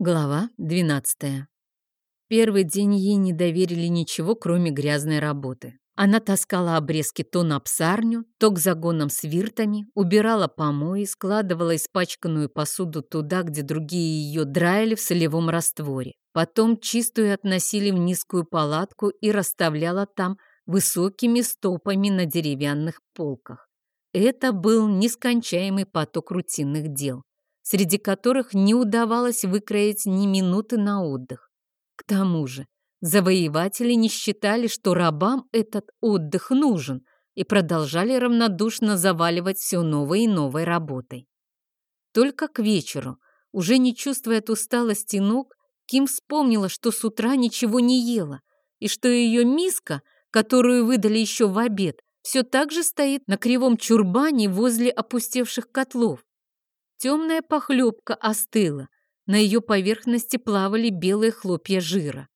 Глава 12. Первый день ей не доверили ничего, кроме грязной работы. Она таскала обрезки то на псарню, то к загонам с виртами, убирала помои, складывала испачканную посуду туда, где другие ее драили в солевом растворе. Потом чистую относили в низкую палатку и расставляла там высокими стопами на деревянных полках. Это был нескончаемый поток рутинных дел среди которых не удавалось выкроить ни минуты на отдых. К тому же завоеватели не считали, что рабам этот отдых нужен, и продолжали равнодушно заваливать все новой и новой работой. Только к вечеру, уже не чувствуя от усталости ног, Ким вспомнила, что с утра ничего не ела, и что ее миска, которую выдали еще в обед, все так же стоит на кривом чурбане возле опустевших котлов. Темная похлебка остыла, на ее поверхности плавали белые хлопья жира.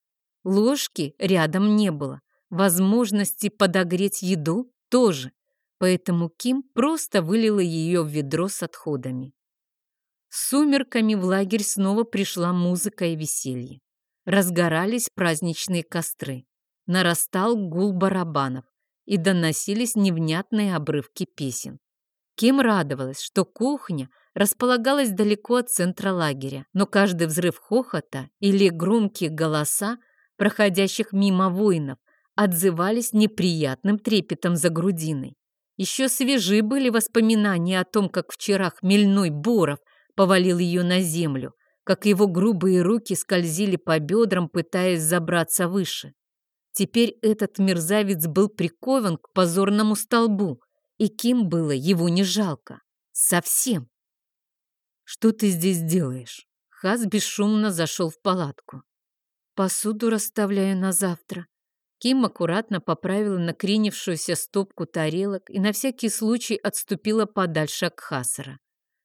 Ложки рядом не было, возможности подогреть еду тоже, поэтому Ким просто вылила ее в ведро с отходами. С сумерками в лагерь снова пришла музыка и веселье. Разгорались праздничные костры. Нарастал гул барабанов и доносились невнятные обрывки песен. Ким радовалась, что кухня – располагалась далеко от центра лагеря, но каждый взрыв хохота или громкие голоса проходящих мимо воинов отзывались неприятным трепетом за грудиной. Еще свежи были воспоминания о том, как вчера хмельной Боров повалил ее на землю, как его грубые руки скользили по бедрам, пытаясь забраться выше. Теперь этот мерзавец был прикован к позорному столбу, и кем было его не жалко. Совсем. «Что ты здесь делаешь?» Хас бесшумно зашел в палатку. «Посуду расставляю на завтра». Ким аккуратно поправила накренившуюся стопку тарелок и на всякий случай отступила подальше от Хасара.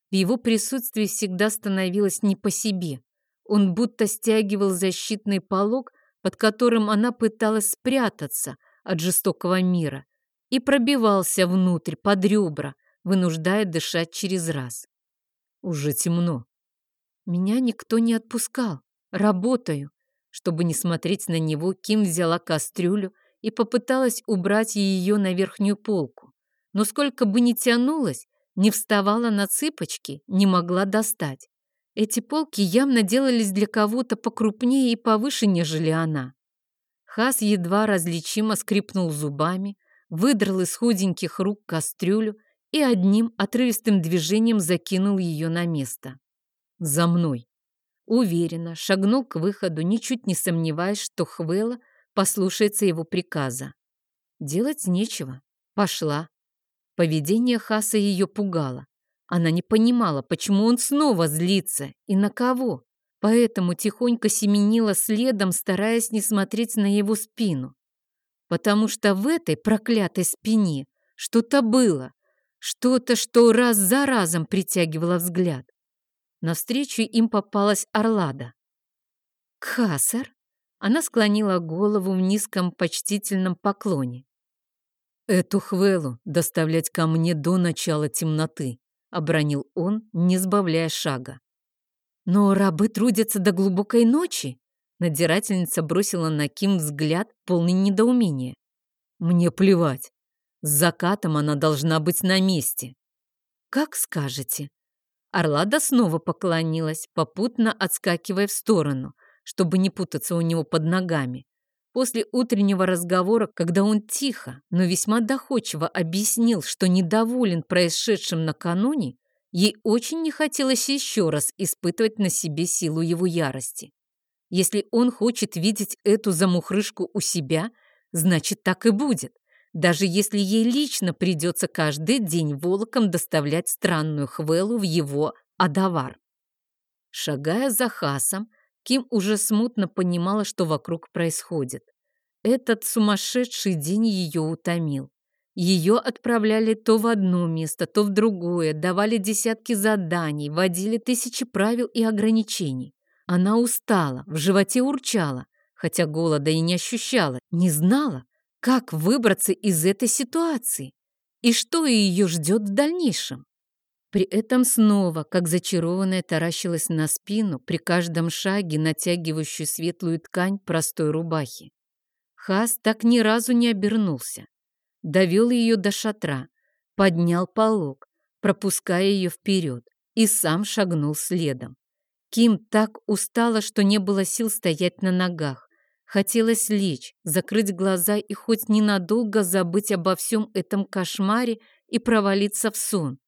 В его присутствии всегда становилось не по себе. Он будто стягивал защитный полог, под которым она пыталась спрятаться от жестокого мира, и пробивался внутрь, под ребра, вынуждая дышать через раз. Уже темно. Меня никто не отпускал. Работаю. Чтобы не смотреть на него, Ким взяла кастрюлю и попыталась убрать ее на верхнюю полку. Но сколько бы ни тянулась, не вставала на цыпочки, не могла достать. Эти полки явно делались для кого-то покрупнее и повыше, нежели она. Хас едва различимо скрипнул зубами, выдрал из худеньких рук кастрюлю и одним отрывистым движением закинул ее на место. «За мной!» Уверенно шагнул к выходу, ничуть не сомневаясь, что Хвела послушается его приказа. Делать нечего. Пошла. Поведение Хаса ее пугало. Она не понимала, почему он снова злится и на кого. Поэтому тихонько семенила следом, стараясь не смотреть на его спину. Потому что в этой проклятой спине что-то было, что-то, что раз за разом притягивало взгляд. Навстречу им попалась Орлада. «Кхасар?» Она склонила голову в низком почтительном поклоне. «Эту хвелу доставлять ко мне до начала темноты», — обронил он, не сбавляя шага. «Но рабы трудятся до глубокой ночи?» Надирательница бросила на Ким взгляд, полный недоумения. «Мне плевать. С закатом она должна быть на месте. Как скажете. Орлада снова поклонилась, попутно отскакивая в сторону, чтобы не путаться у него под ногами. После утреннего разговора, когда он тихо, но весьма доходчиво объяснил, что недоволен происшедшим накануне, ей очень не хотелось еще раз испытывать на себе силу его ярости. Если он хочет видеть эту замухрышку у себя, значит, так и будет даже если ей лично придется каждый день волоком доставлять странную Хвелу в его Адавар. Шагая за Хасом, Ким уже смутно понимала, что вокруг происходит. Этот сумасшедший день ее утомил. Ее отправляли то в одно место, то в другое, давали десятки заданий, вводили тысячи правил и ограничений. Она устала, в животе урчала, хотя голода и не ощущала, не знала, как выбраться из этой ситуации? И что ее ждет в дальнейшем? При этом снова, как зачарованная, таращилась на спину при каждом шаге, натягивающую светлую ткань простой рубахи. Хас так ни разу не обернулся. Довел ее до шатра, поднял полог, пропуская ее вперед, и сам шагнул следом. Ким так устала, что не было сил стоять на ногах. Хотелось лечь, закрыть глаза и хоть ненадолго забыть обо всем этом кошмаре и провалиться в сон.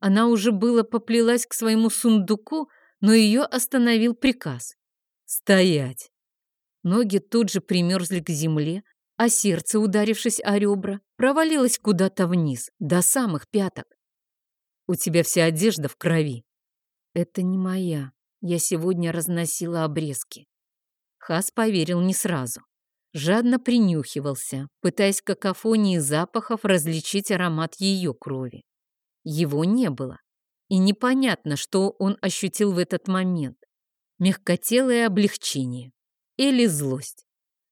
Она уже было поплелась к своему сундуку, но ее остановил приказ. «Стоять!» Ноги тут же примерзли к земле, а сердце, ударившись о ребра, провалилось куда-то вниз, до самых пяток. «У тебя вся одежда в крови». «Это не моя. Я сегодня разносила обрезки». Хас поверил не сразу. Жадно принюхивался, пытаясь какофонии запахов различить аромат ее крови. Его не было. И непонятно, что он ощутил в этот момент. Мягкотелое облегчение или злость.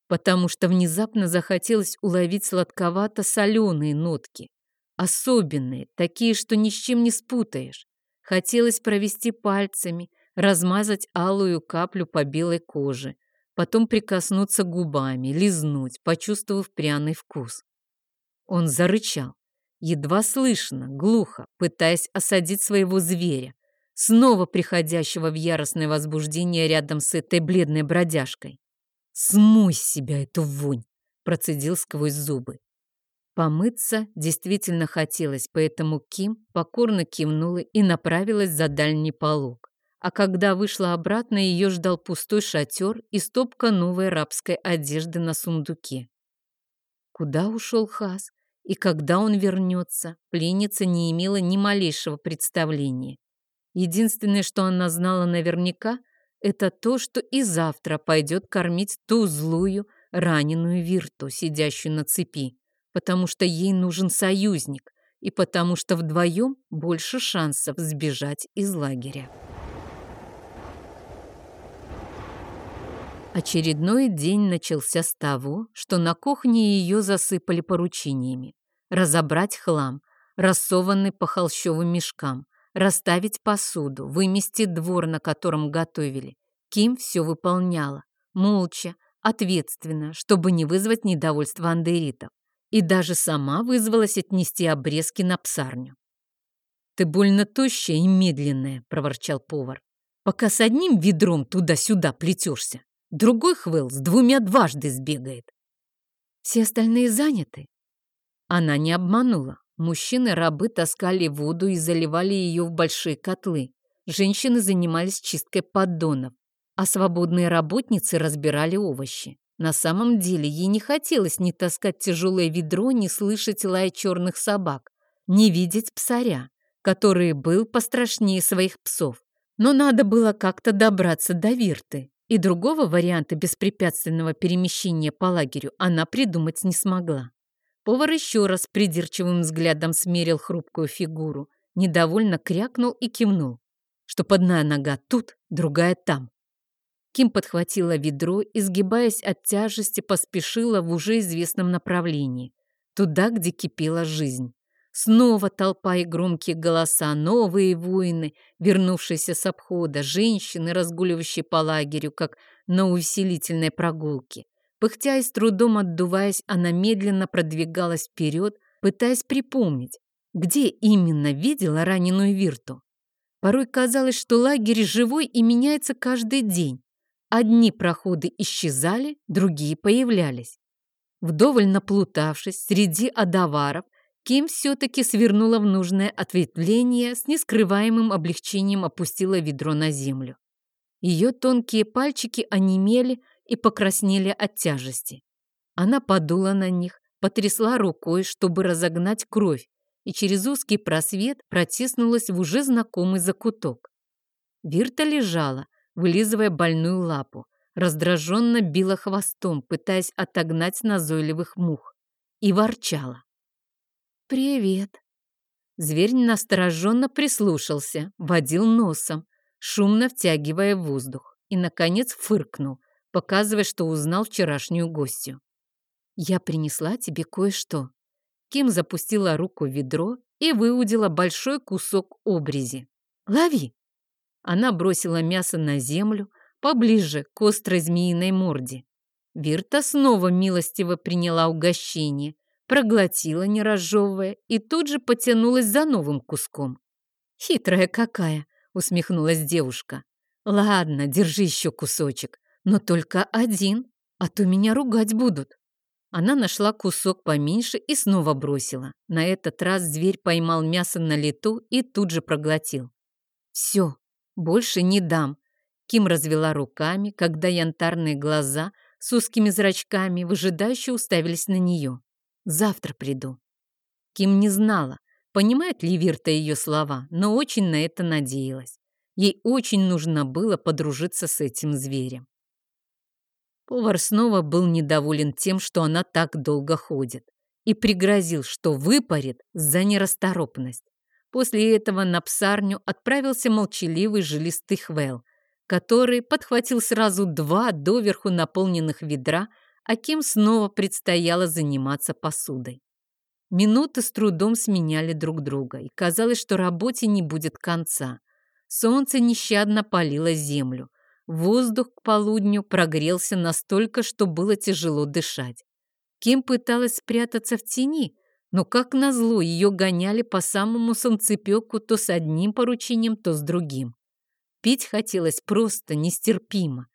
Потому что внезапно захотелось уловить сладковато-соленые нотки. Особенные, такие, что ни с чем не спутаешь. Хотелось провести пальцами, размазать алую каплю по белой коже, потом прикоснуться губами, лизнуть, почувствовав пряный вкус. Он зарычал, едва слышно, глухо, пытаясь осадить своего зверя, снова приходящего в яростное возбуждение рядом с этой бледной бродяжкой. «Смой себя эту вонь!» — процедил сквозь зубы. Помыться действительно хотелось, поэтому Ким покорно кивнула и направилась за дальний полог. А когда вышла обратно, ее ждал пустой шатер и стопка новой рабской одежды на сундуке. Куда ушел Хас? И когда он вернется, пленница не имела ни малейшего представления. Единственное, что она знала наверняка, это то, что и завтра пойдет кормить ту злую, раненую Вирту, сидящую на цепи, потому что ей нужен союзник и потому что вдвоем больше шансов сбежать из лагеря. Очередной день начался с того, что на кухне ее засыпали поручениями. Разобрать хлам, рассованный по холщовым мешкам, расставить посуду, вымести двор, на котором готовили. Ким все выполняла, молча, ответственно, чтобы не вызвать недовольства андеритов. И даже сама вызвалась отнести обрезки на псарню. «Ты больно тощая и медленная», — проворчал повар. «Пока с одним ведром туда-сюда плетешься, Другой Хвелл с двумя дважды сбегает. Все остальные заняты. Она не обманула. Мужчины-рабы таскали воду и заливали ее в большие котлы. Женщины занимались чисткой поддонов, а свободные работницы разбирали овощи. На самом деле ей не хотелось ни таскать тяжелое ведро, ни слышать лая черных собак, ни видеть псаря, который был пострашнее своих псов. Но надо было как-то добраться до Вирты, и другого варианта беспрепятственного перемещения по лагерю она придумать не смогла. Повар еще раз придирчивым взглядом смерил хрупкую фигуру, недовольно крякнул и кивнул, что одна нога тут, другая там. Ким подхватила ведро и, сгибаясь от тяжести, поспешила в уже известном направлении, туда, где кипела жизнь. Снова толпа и громкие голоса, новые воины, вернувшиеся с обхода, женщины, разгуливающие по лагерю, как на увеселительной прогулке. Пыхтя и с трудом отдуваясь, она медленно продвигалась вперед, пытаясь припомнить, где именно видела раненую Вирту. Порой казалось, что лагерь живой и меняется каждый день. Одни проходы исчезали, другие появлялись. Вдоволь наплутавшись среди адаваров, Ким все-таки свернула в нужное ответвление, с нескрываемым облегчением опустила ведро на землю. Ее тонкие пальчики онемели и покраснели от тяжести. Она подула на них, потрясла рукой, чтобы разогнать кровь, и через узкий просвет протиснулась в уже знакомый закуток. Вирта лежала, вылизывая больную лапу, раздраженно била хвостом, пытаясь отогнать назойливых мух, и ворчала. «Привет!» Зверь настороженно прислушался, водил носом, шумно втягивая воздух, и, наконец, фыркнул, показывая, что узнал вчерашнюю гостью. «Я принесла тебе кое-что». Ким запустила руку в ведро и выудила большой кусок обрези. «Лови!» Она бросила мясо на землю, поближе к острой змеиной морде. Вирта снова милостиво приняла угощение, проглотила, не разжевывая, и тут же потянулась за новым куском. «Хитрая какая!» — усмехнулась девушка. «Ладно, держи еще кусочек, но только один, а то меня ругать будут». Она нашла кусок поменьше и снова бросила. На этот раз зверь поймал мясо на лету и тут же проглотил. «Все, больше не дам». Ким развела руками, когда янтарные глаза с узкими зрачками выжидающе уставились на нее. «Завтра приду». Ким не знала, понимает ли Вирта ее слова, но очень на это надеялась. Ей очень нужно было подружиться с этим зверем. Повар снова был недоволен тем, что она так долго ходит, и пригрозил, что выпарит за нерасторопность. После этого на псарню отправился молчаливый жилистый хвел, который подхватил сразу два доверху наполненных ведра, а кем снова предстояло заниматься посудой. Минуты с трудом сменяли друг друга, и казалось, что работе не будет конца. Солнце нещадно палило землю. Воздух к полудню прогрелся настолько, что было тяжело дышать. Ким пыталась спрятаться в тени, но, как назло, ее гоняли по самому солнцепеку то с одним поручением, то с другим. Пить хотелось просто нестерпимо,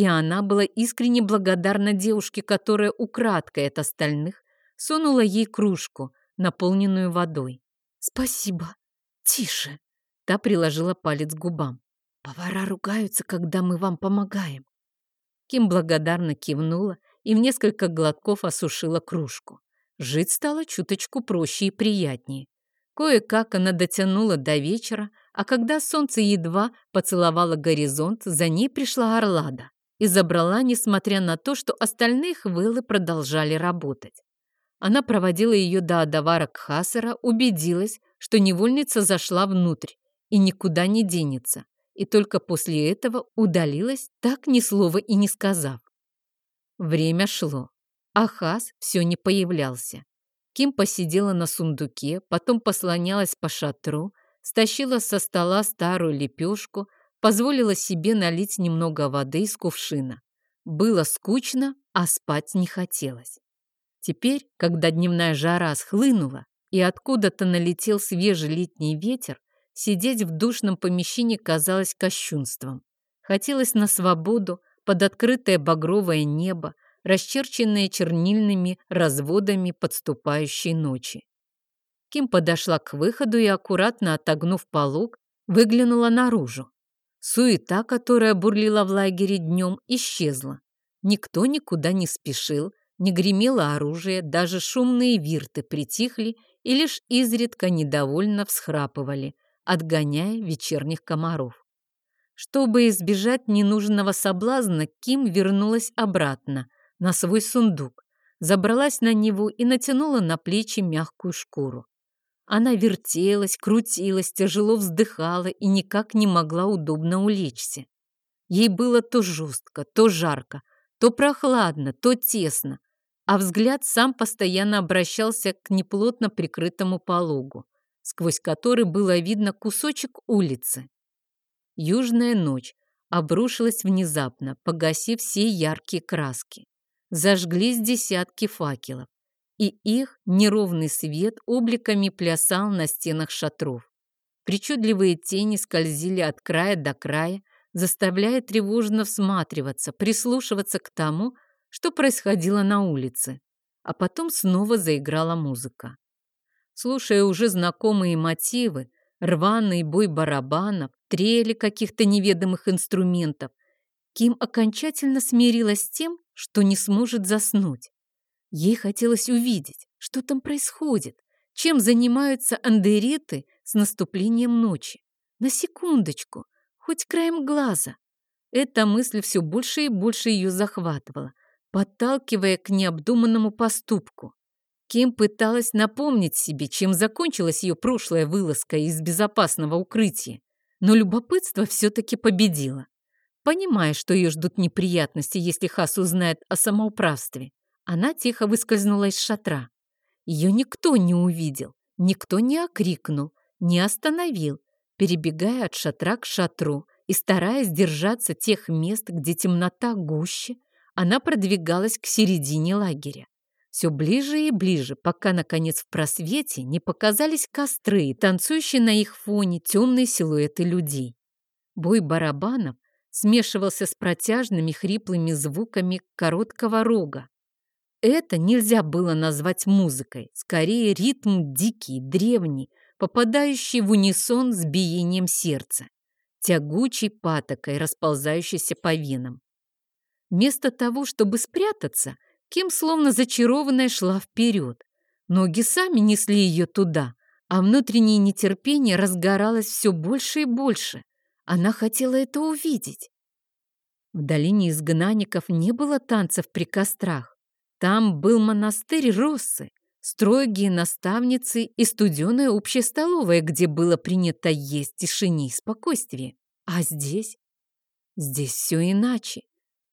и она была искренне благодарна девушке, которая украдкой от остальных сунула ей кружку, наполненную водой. «Спасибо. Тише!» Та приложила палец к губам. Повара ругаются, когда мы вам помогаем. Ким благодарно кивнула и в несколько глотков осушила кружку. Жить стало чуточку проще и приятнее. Кое-как она дотянула до вечера, а когда солнце едва поцеловало горизонт, за ней пришла Орлада и забрала, несмотря на то, что остальные хвылы продолжали работать. Она проводила ее до Адавара Кхасара, убедилась, что невольница зашла внутрь и никуда не денется и только после этого удалилась, так ни слова и не сказав. Время шло, а Хас все не появлялся. Ким посидела на сундуке, потом послонялась по шатру, стащила со стола старую лепешку, позволила себе налить немного воды из кувшина. Было скучно, а спать не хотелось. Теперь, когда дневная жара схлынула и откуда-то налетел свежий летний ветер, Сидеть в душном помещении казалось кощунством. Хотелось на свободу, под открытое багровое небо, расчерченное чернильными разводами подступающей ночи. Ким подошла к выходу и, аккуратно отогнув полог, выглянула наружу. Суета, которая бурлила в лагере днем, исчезла. Никто никуда не спешил, не гремело оружие, даже шумные вирты притихли и лишь изредка недовольно всхрапывали, отгоняя вечерних комаров. Чтобы избежать ненужного соблазна, Ким вернулась обратно, на свой сундук, забралась на него и натянула на плечи мягкую шкуру. Она вертелась, крутилась, тяжело вздыхала и никак не могла удобно улечься. Ей было то жестко, то жарко, то прохладно, то тесно, а взгляд сам постоянно обращался к неплотно прикрытому пологу сквозь который было видно кусочек улицы. Южная ночь обрушилась внезапно, погасив все яркие краски. Зажглись десятки факелов, и их неровный свет обликами плясал на стенах шатров. Причудливые тени скользили от края до края, заставляя тревожно всматриваться, прислушиваться к тому, что происходило на улице. А потом снова заиграла музыка. Слушая уже знакомые мотивы, рваный бой барабанов, трели каких-то неведомых инструментов, Ким окончательно смирилась с тем, что не сможет заснуть. Ей хотелось увидеть, что там происходит, чем занимаются андериты с наступлением ночи. На секундочку, хоть краем глаза. Эта мысль все больше и больше ее захватывала, подталкивая к необдуманному поступку. Ким пыталась напомнить себе, чем закончилась ее прошлая вылазка из безопасного укрытия, но любопытство все-таки победило. Понимая, что ее ждут неприятности, если Хас узнает о самоуправстве, она тихо выскользнула из шатра. Ее никто не увидел, Никто не окрикнул, не остановил, перебегая от шатра к шатру и стараясь держаться тех мест, где темнота гуще, она продвигалась к середине лагеря. Все ближе и ближе, пока, наконец, в просвете не показались костры, танцующие на их фоне темные силуэты людей. Бой барабанов смешивался с протяжными хриплыми звуками короткого рога. Это нельзя было назвать музыкой, скорее ритм дикий, древний, попадающий в унисон с биением сердца, тягучей патокой, расползающейся по венам. Вместо того, чтобы спрятаться, Ким словно зачарованная шла вперед. Ноги сами несли ее туда, а внутреннее нетерпение разгоралось все больше и больше. Она хотела это увидеть. В долине изгнанников не было танцев при кострах. Там был монастырь Россы, строгие наставницы и студеная общая столовая, где было принято есть в тишине и спокойствии. А здесь? Здесь все иначе.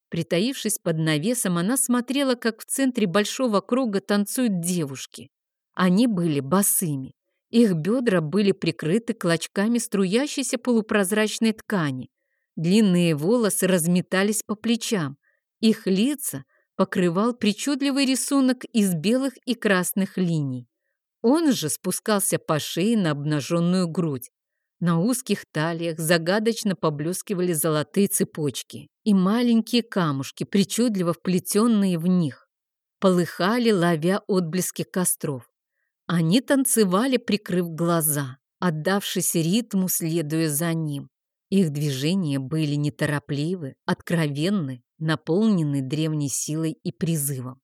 Притаившись под навесом, она смотрела, как в центре большого круга танцуют девушки. Они были босыми. Их бедра были прикрыты клочками струящейся полупрозрачной ткани. Длинные волосы разметались по плечам. Их лица покрывал причудливый рисунок из белых и красных линий. Он же спускался по шее на обнаженную грудь. На узких талиях загадочно поблескивали золотые цепочки и маленькие камушки, причудливо вплетенные в них. Полыхали, ловя отблески костров. Они танцевали, прикрыв глаза, отдавшись ритму, следуя за ним. Их движения были неторопливы, откровенны, наполнены древней силой и призывом.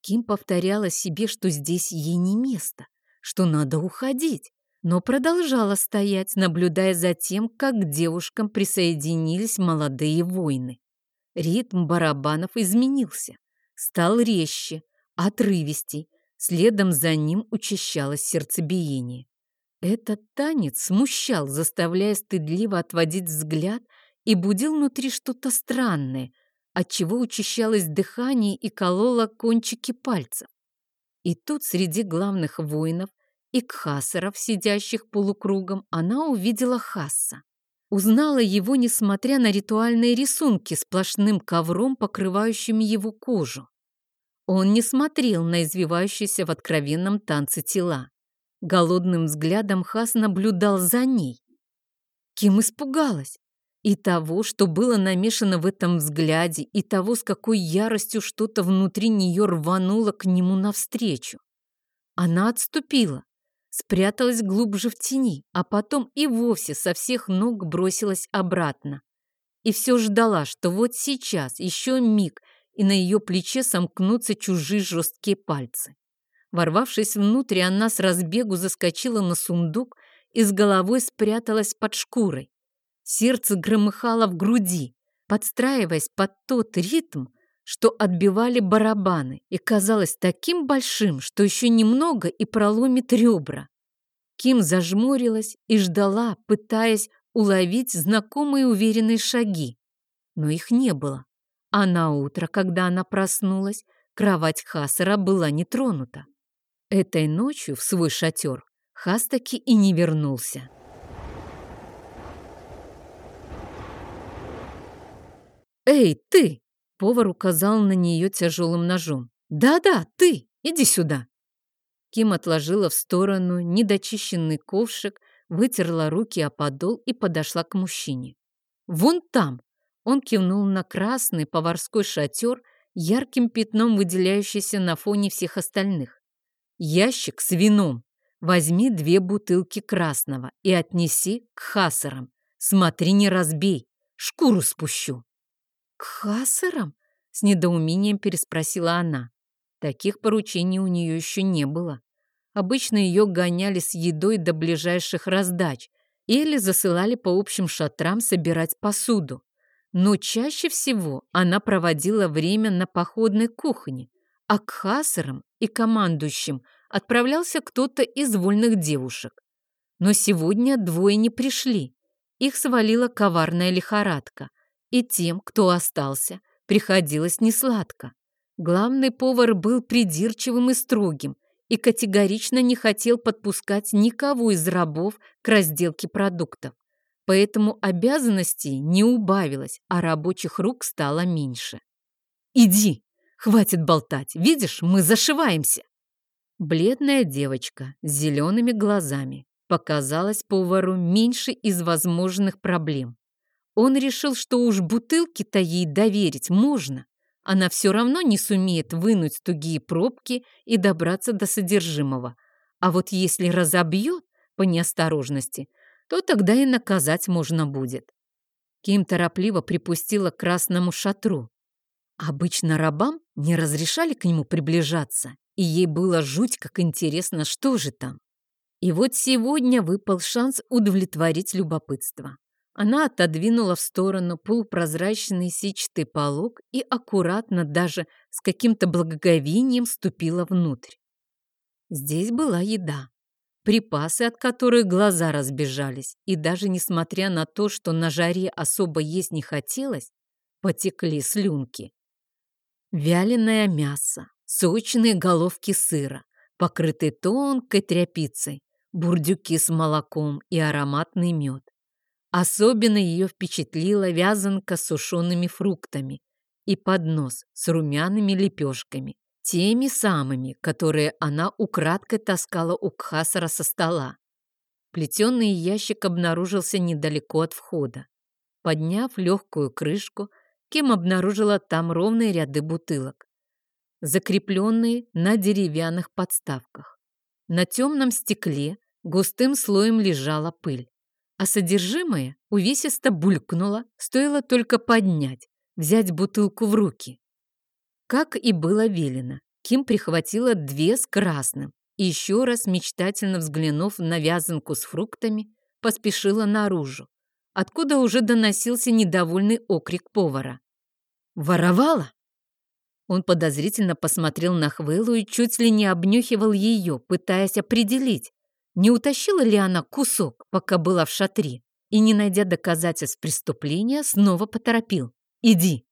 Ким повторяла себе, что здесь ей не место, что надо уходить, но продолжала стоять, наблюдая за тем, как к девушкам присоединились молодые воины. Ритм барабанов изменился, стал резче, отрывистей, следом за ним учащалось сердцебиение. Этот танец смущал, заставляя стыдливо отводить взгляд и будил внутри что-то странное, отчего учащалось дыхание и кололо кончики пальцев. И тут среди главных воинов и кхасаров, сидящих полукругом, она увидела Хасса. Узнала его, несмотря на ритуальные рисунки, сплошным ковром, покрывающим его кожу. Он не смотрел на извивающиеся в откровенном танце тела. Голодным взглядом Хас наблюдал за ней. Ким испугалась. И того, что было намешано в этом взгляде, и того, с какой яростью что-то внутри нее рвануло к нему навстречу. Она отступила, спряталась глубже в тени, а потом и вовсе со всех ног бросилась обратно. И все ждала, что вот сейчас, еще миг, и на ее плече сомкнутся чужие жесткие пальцы. Ворвавшись внутрь, она с разбегу заскочила на сундук и с головой спряталась под шкурой. Сердце громыхало в груди, подстраиваясь под тот ритм, что отбивали барабаны, и казалось таким большим, что еще немного и проломит ребра. Ким зажмурилась и ждала, пытаясь уловить знакомые уверенные шаги. Но их не было. А на утро, когда она проснулась, кровать Хасара была не тронута. Этой ночью в свой шатер Хас таки и не вернулся. «Эй, ты!» — повар указал на нее тяжелым ножом. «Да-да, ты! Иди сюда!» Ким отложила в сторону недочищенный ковшик, вытерла руки о подол и подошла к мужчине. «Вон там!» — он кивнул на красный поварской шатер, ярким пятном выделяющийся на фоне всех остальных. Ящик с вином. Возьми две бутылки красного и отнеси к хасарам. Смотри, не разбей, шкуру спущу. К хасарам? С недоумением переспросила она. Таких поручений у нее еще не было. Обычно ее гоняли с едой до ближайших раздач или засылали по общим шатрам собирать посуду. Но чаще всего она проводила время на походной кухне, а к хасарам и командующим отправлялся кто-то из вольных девушек. Но сегодня двое не пришли. Их свалила коварная лихорадка, и тем, кто остался, приходилось несладко. Главный повар был придирчивым и строгим, и категорично не хотел подпускать никого из рабов к разделке продуктов. Поэтому обязанностей не убавилось, а рабочих рук стало меньше. «Иди! Хватит болтать! Видишь, мы зашиваемся!» Бледная девочка с зелеными глазами показалась повару меньше из возможных проблем. Он решил, что уж бутылки-то ей доверить можно. Она все равно не сумеет вынуть тугие пробки и добраться до содержимого. А вот если разобьет по неосторожности, то тогда и наказать можно будет. Ким торопливо припустила к красному шатру. Обычно рабам не разрешали к нему приближаться, и ей было жуть как интересно, что же там. И вот сегодня выпал шанс удовлетворить любопытство. Она отодвинула в сторону полупрозрачный сетчатый полог и аккуратно, даже с каким-то благоговением, ступила внутрь. Здесь была еда, припасы, от которых глаза разбежались, и даже несмотря на то, что на жаре особо есть не хотелось, потекли слюнки. Вяленое мясо, сочные головки сыра, покрытые тонкой тряпицей, бурдюки с молоком и ароматный мед. Особенно ее впечатлила вязанка с сушеными фруктами и поднос с румяными лепешками, теми самыми, которые она украдкой таскала у Кхасара со стола. Плетеный ящик обнаружился недалеко от входа. Подняв легкую крышку, Ким обнаружила там ровные ряды бутылок, закрепленные на деревянных подставках. На темном стекле густым слоем лежала пыль а содержимое увесисто булькнуло, стоило только поднять, взять бутылку в руки. Как и было велено, Ким прихватила две с красным и еще раз, мечтательно взглянув на вязанку с фруктами, поспешила наружу, откуда уже доносился недовольный окрик повара. «Воровала?» Он подозрительно посмотрел на Хвелу и чуть ли не обнюхивал ее, пытаясь определить, не утащила ли она кусок, пока была в шатре, и, не найдя доказательств преступления, снова поторопил. «Иди!»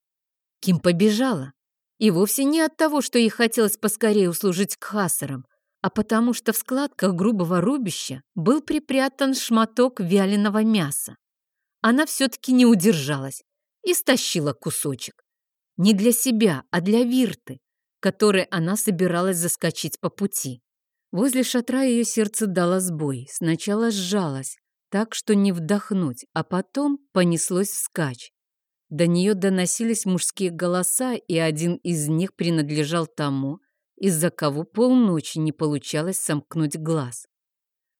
Ким побежала. И вовсе не от того, что ей хотелось поскорее услужить к хасарам, а потому что в складках грубого рубища был припрятан шматок вяленого мяса. Она все-таки не удержалась и стащила кусочек. Не для себя, а для Вирты, которой она собиралась заскочить по пути. Возле шатра ее сердце дало сбой. Сначала сжалось, так что не вдохнуть, а потом понеслось вскачь. До нее доносились мужские голоса, и один из них принадлежал тому, из-за кого полночи не получалось сомкнуть глаз.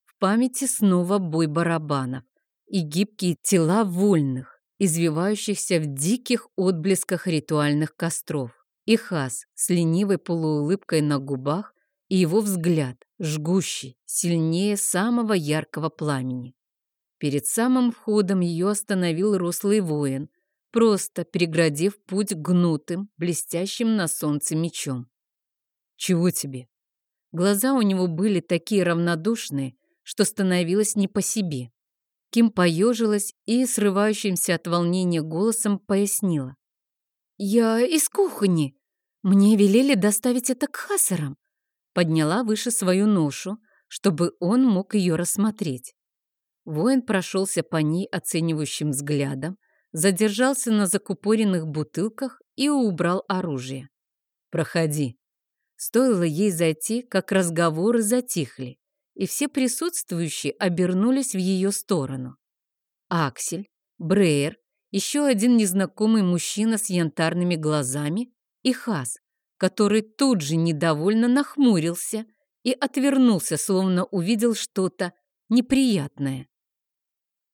В памяти снова бой барабанов и гибкие тела вольных, извивающихся в диких отблесках ритуальных костров. И Хас с ленивой полуулыбкой на губах и его взгляд, жгущий, сильнее самого яркого пламени. Перед самым входом ее остановил рослый воин, просто переградив путь гнутым, блестящим на солнце мечом. «Чего тебе?» Глаза у него были такие равнодушные, что становилось не по себе. Ким поежилась и, срывающимся от волнения голосом, пояснила. «Я из кухни. Мне велели доставить это к хасарам подняла выше свою ношу, чтобы он мог ее рассмотреть. Воин прошелся по ней оценивающим взглядом, задержался на закупоренных бутылках и убрал оружие. «Проходи». Стоило ей зайти, как разговоры затихли, и все присутствующие обернулись в ее сторону. Аксель, Брейер, еще один незнакомый мужчина с янтарными глазами и Хас, который тут же недовольно нахмурился и отвернулся, словно увидел что-то неприятное.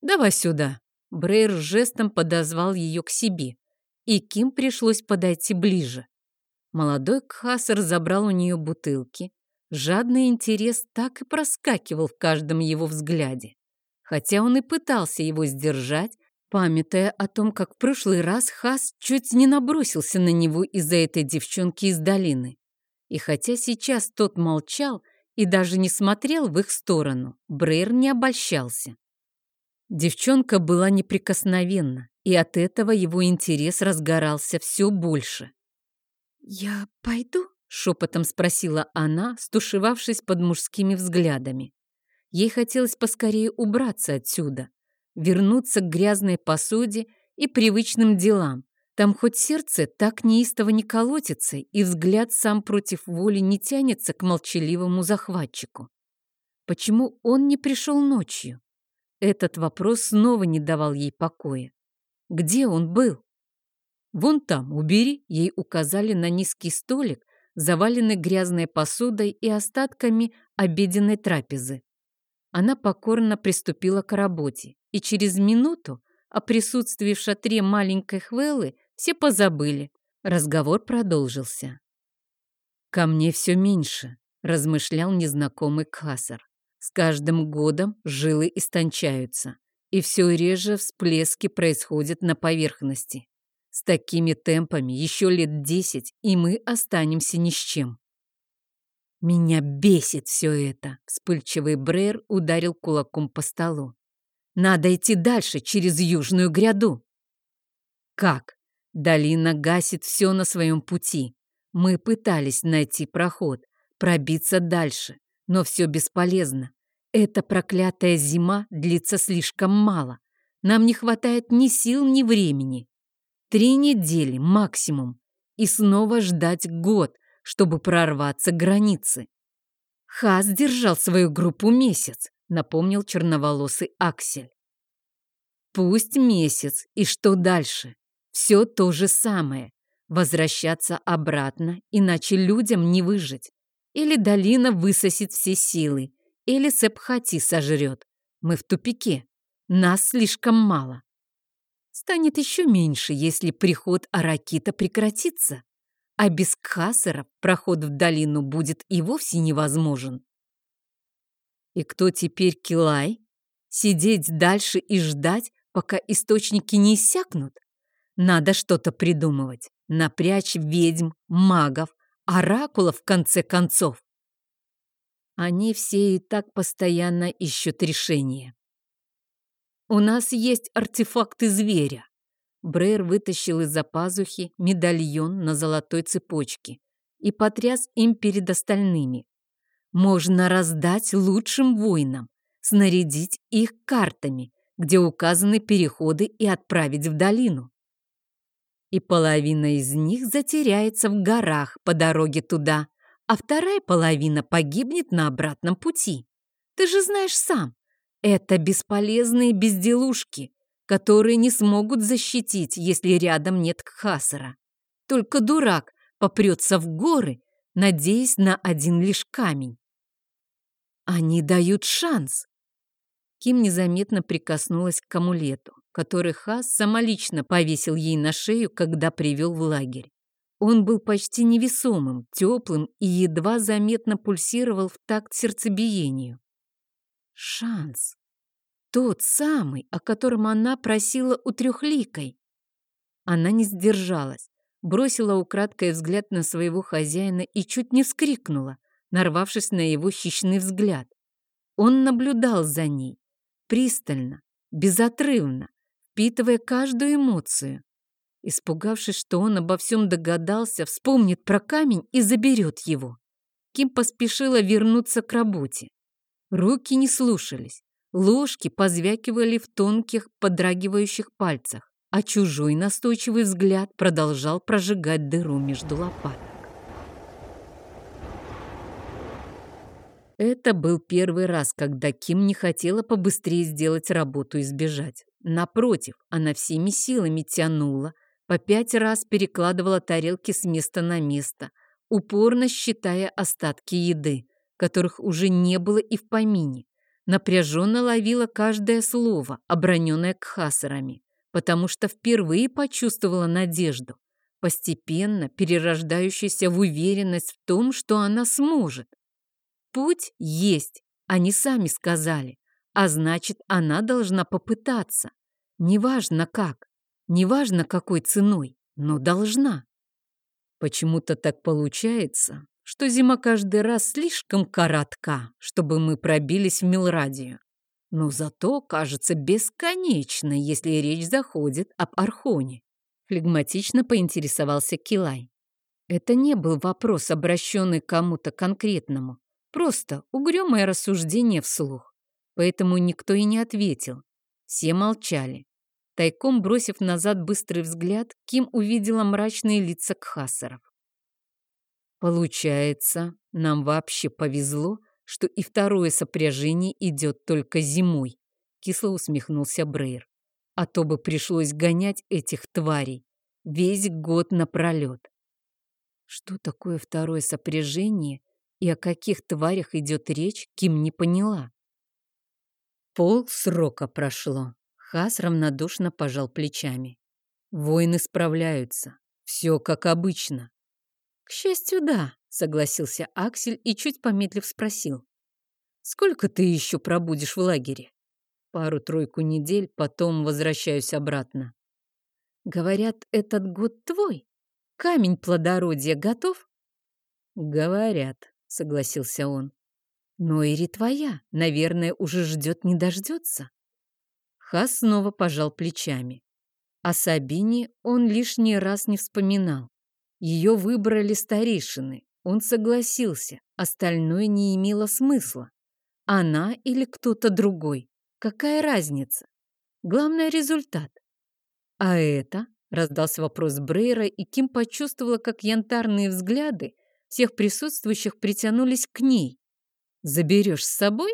«Давай сюда!» Брейр жестом подозвал ее к себе, и Ким пришлось подойти ближе. Молодой Кхасар забрал у нее бутылки. Жадный интерес так и проскакивал в каждом его взгляде. Хотя он и пытался его сдержать, памятая о том, как в прошлый раз Хас чуть не набросился на него из-за этой девчонки из долины. И хотя сейчас тот молчал и даже не смотрел в их сторону, Брейр не обольщался. Девчонка была неприкосновенна, и от этого его интерес разгорался все больше. «Я пойду?» — Шепотом спросила она, стушевавшись под мужскими взглядами. Ей хотелось поскорее убраться отсюда, вернуться к грязной посуде и привычным делам. Там хоть сердце так неистово не колотится, и взгляд сам против воли не тянется к молчаливому захватчику. Почему он не пришел ночью? Этот вопрос снова не давал ей покоя. Где он был? Вон там, убери, ей указали на низкий столик, заваленный грязной посудой и остатками обеденной трапезы. Она покорно приступила к работе, и через минуту о присутствии в шатре маленькой Хвеллы все позабыли. Разговор продолжился. «Ко мне все меньше», — размышлял незнакомый Кхасар. «С каждым годом жилы истончаются, и все реже всплески происходят на поверхности. С такими темпами еще лет десять, и мы останемся ни с чем. Меня бесит все это. Вспыльчивый Брейр ударил кулаком по столу. Надо идти дальше, через южную гряду. Как? Долина гасит все на своем пути. Мы пытались найти проход, пробиться дальше, но все бесполезно. Эта проклятая зима длится слишком мало. Нам не хватает ни сил, ни времени. Три недели максимум. И снова ждать год, чтобы прорваться к границе. Хас держал свою группу месяц, напомнил черноволосый Аксель. Пусть месяц, и что дальше? Все то же самое. Возвращаться обратно, иначе людям не выжить. Или долина высосет все силы, или Сепхати сожрет. Мы в тупике. Нас слишком мало станет еще меньше, если приход Аракита прекратится, а без Кхасера проход в долину будет и вовсе невозможен. И кто теперь Килай? Сидеть дальше и ждать, пока источники не иссякнут? Надо что-то придумывать, напрячь ведьм, магов, оракулов в конце концов. Они все и так постоянно ищут решение. У нас есть артефакты зверя. Брейр вытащил из-за пазухи медальон на золотой цепочке и потряс им перед остальными. Можно раздать лучшим воинам, снарядить их картами, где указаны переходы и отправить в долину. И половина из них затеряется в горах по дороге туда, а вторая половина погибнет на обратном пути. Ты же знаешь сам, это бесполезные безделушки, которые не смогут защитить, если рядом нет Кхасара. Только дурак попрется в горы, надеясь на один лишь камень. Они дают шанс. Ким незаметно прикоснулась к амулету, который Хас самолично повесил ей на шею, когда привел в лагерь. Он был почти невесомым, теплым и едва заметно пульсировал в такт сердцебиению. Шанс. Тот самый, о котором она просила у трехликой. Она не сдержалась, бросила украдкой взгляд на своего хозяина и чуть не вскрикнула, нарвавшись на его хищный взгляд. Он наблюдал за ней, пристально, безотрывно, впитывая каждую эмоцию. Испугавшись, что он обо всем догадался, вспомнит про камень и заберет его. Ким поспешила вернуться к работе. Руки не слушались. Ложки позвякивали в тонких, подрагивающих пальцах, а чужой настойчивый взгляд продолжал прожигать дыру между лопаток. Это был первый раз, когда Ким не хотела побыстрее сделать работу и сбежать. Напротив, она всеми силами тянула, по пять раз перекладывала тарелки с места на место, упорно считая остатки еды, которых уже не было и в помине напряженно ловила каждое слово, оброненное кхасарами, потому что впервые почувствовала надежду, постепенно перерождающуюся в уверенность в том, что она сможет. Путь есть, они сами сказали, а значит, она должна попытаться. Неважно как, неважно какой ценой, но должна. Почему-то так получается, что зима каждый раз слишком коротка, чтобы мы пробились в Милрадию. Но зато кажется бесконечной, если речь заходит об Архоне. Флегматично поинтересовался Килай. Это не был вопрос, обращенный кому-то конкретному. Просто угрюмое рассуждение вслух. Поэтому никто и не ответил. Все молчали. Тайком бросив назад быстрый взгляд, Ким увидела мрачные лица кхасаров. Получается, нам вообще повезло, что и второе сопряжение идет только зимой, кисло усмехнулся Брейр. А то бы пришлось гонять этих тварей весь год напролет. Что такое второе сопряжение и о каких тварях идет речь, Ким не поняла. Пол срока прошло. Хас равнодушно пожал плечами. Воины справляются. Все как обычно. К счастью, да, согласился Аксель и чуть помедлив спросил. Сколько ты еще пробудешь в лагере? Пару-тройку недель, потом возвращаюсь обратно. Говорят, этот год твой. Камень плодородия готов? Говорят, согласился он. Но Ири твоя, наверное, уже ждет не дождется. Хас снова пожал плечами. О Сабине он лишний раз не вспоминал. Ее выбрали старейшины. Он согласился, остальное не имело смысла. Она или кто-то другой. Какая разница? Главное — результат. А это? Раздался вопрос Брейра, и Ким почувствовала, как янтарные взгляды всех присутствующих притянулись к ней. «Заберешь с собой?»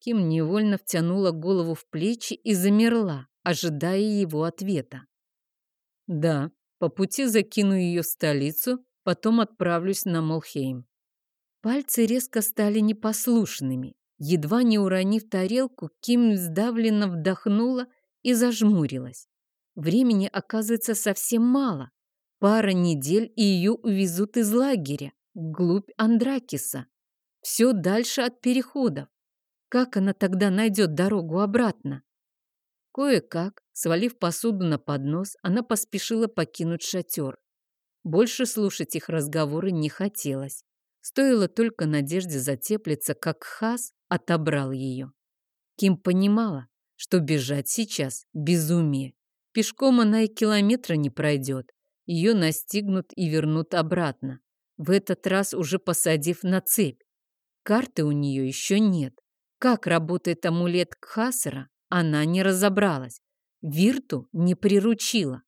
Ким невольно втянула голову в плечи и замерла, ожидая его ответа. «Да», по пути закину ее в столицу, потом отправлюсь на Молхейм. Пальцы резко стали непослушными. Едва не уронив тарелку, Ким сдавленно вдохнула и зажмурилась. Времени, оказывается, совсем мало. Пара недель, и ее увезут из лагеря, вглубь Андракиса. Все дальше от переходов. Как она тогда найдет дорогу обратно? Кое-как, свалив посуду на поднос, она поспешила покинуть шатер. Больше слушать их разговоры не хотелось. Стоило только надежде затеплиться, как Хас отобрал ее. Ким понимала, что бежать сейчас – безумие. Пешком она и километра не пройдет. Ее настигнут и вернут обратно. В этот раз уже посадив на цепь. Карты у нее еще нет. Как работает амулет Кхасера, она не разобралась. Вирту не приручила.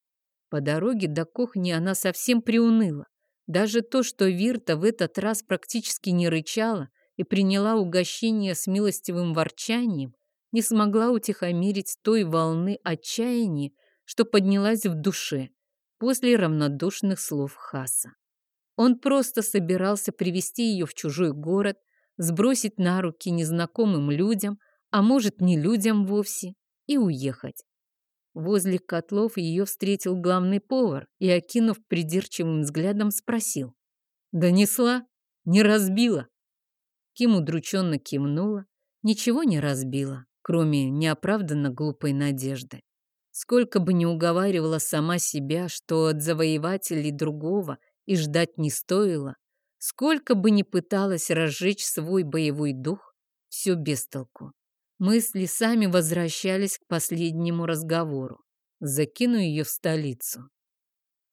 По дороге до кухни она совсем приуныла. Даже то, что Вирта в этот раз практически не рычала и приняла угощение с милостивым ворчанием, не смогла утихомирить той волны отчаяния, что поднялась в душе после равнодушных слов Хаса. Он просто собирался привести ее в чужой город, сбросить на руки незнакомым людям, а может, не людям вовсе, и уехать. Возле котлов ее встретил главный повар и, окинув придирчивым взглядом, спросил. «Донесла? Не разбила?» Ким удрученно кивнула, ничего не разбила, кроме неоправданно глупой надежды. Сколько бы ни уговаривала сама себя, что от завоевателей другого и ждать не стоило, сколько бы ни пыталась разжечь свой боевой дух, все без толку. Мысли сами возвращались к последнему разговору. Закину ее в столицу.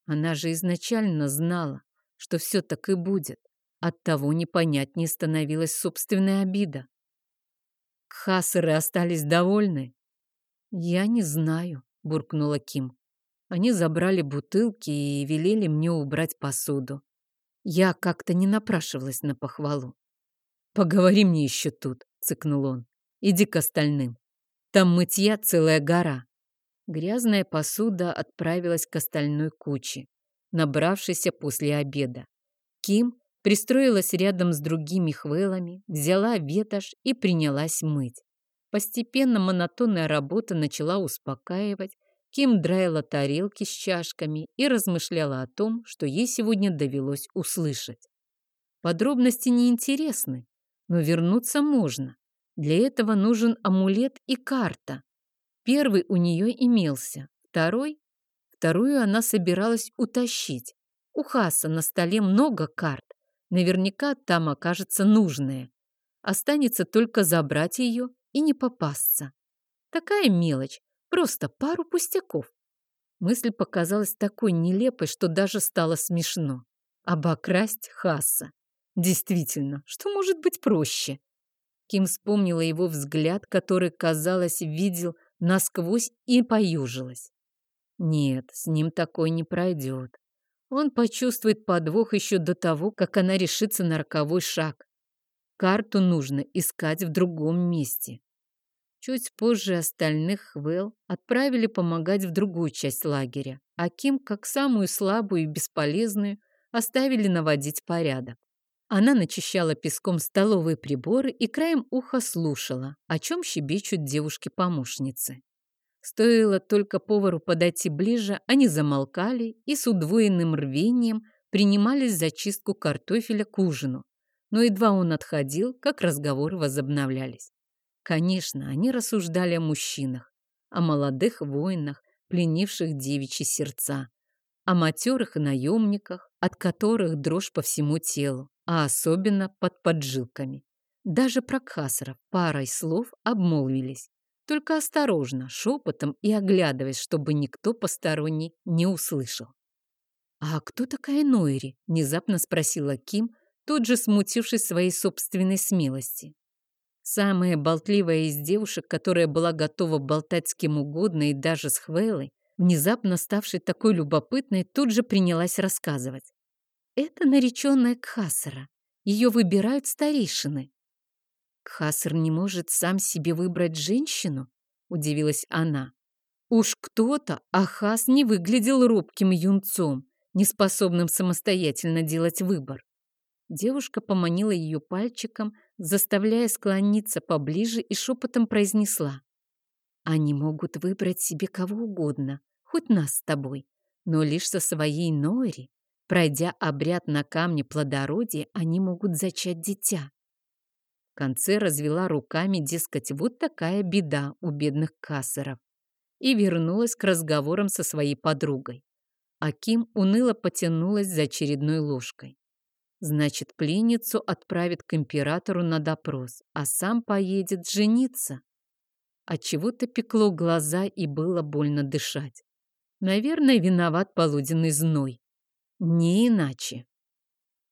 Она же изначально знала, что все так и будет. Оттого непонятнее становилась собственная обида. Кхасеры остались довольны? Я не знаю, буркнула Ким. Они забрали бутылки и велели мне убрать посуду. Я как-то не напрашивалась на похвалу. «Поговори мне еще тут», — цыкнул он. Иди к остальным. Там мытья целая гора. Грязная посуда отправилась к остальной куче, набравшейся после обеда. Ким пристроилась рядом с другими хвелами, взяла ветошь и принялась мыть. Постепенно монотонная работа начала успокаивать. Ким драила тарелки с чашками и размышляла о том, что ей сегодня довелось услышать. Подробности неинтересны, но вернуться можно. Для этого нужен амулет и карта. Первый у нее имелся, второй... Вторую она собиралась утащить. У Хаса на столе много карт. Наверняка там окажется нужное. Останется только забрать ее и не попасться. Такая мелочь, просто пару пустяков. Мысль показалась такой нелепой, что даже стало смешно. Обокрасть Хасса. Действительно, что может быть проще? Ким вспомнила его взгляд, который, казалось, видел насквозь и поюжилась. Нет, с ним такой не пройдет. Он почувствует подвох еще до того, как она решится на роковой шаг. Карту нужно искать в другом месте. Чуть позже остальных Вэл отправили помогать в другую часть лагеря, а Ким, как самую слабую и бесполезную, оставили наводить порядок. Она начищала песком столовые приборы и краем уха слушала, о чем щебечут девушки-помощницы. Стоило только повару подойти ближе, они замолкали и с удвоенным рвением принимались за чистку картофеля к ужину. Но едва он отходил, как разговоры возобновлялись. Конечно, они рассуждали о мужчинах, о молодых воинах, пленивших девичьи сердца, о матерых наемниках, от которых дрожь по всему телу, а особенно под поджилками. Даже про кхасаров парой слов обмолвились, только осторожно, шепотом и оглядываясь, чтобы никто посторонний не услышал. «А кто такая Нойри?» – внезапно спросила Ким, тут же смутившись своей собственной смелости. Самая болтливая из девушек, которая была готова болтать с кем угодно и даже с Хвейлой, внезапно ставшей такой любопытной, тут же принялась рассказывать. Это нареченная Кхасара. Ее выбирают старейшины. Кхасар не может сам себе выбрать женщину? Удивилась она. Уж кто-то, а Хас не выглядел робким юнцом, неспособным самостоятельно делать выбор. Девушка поманила ее пальчиком, заставляя склониться поближе и шепотом произнесла. «Они могут выбрать себе кого угодно, хоть нас с тобой, но лишь со своей Нори. Пройдя обряд на камне плодородия, они могут зачать дитя». В конце развела руками, дескать, вот такая беда у бедных кассеров. И вернулась к разговорам со своей подругой. Аким уныло потянулась за очередной ложкой. Значит, пленницу отправит к императору на допрос, а сам поедет жениться. Отчего-то пекло глаза и было больно дышать. Наверное, виноват полуденный зной. Не иначе.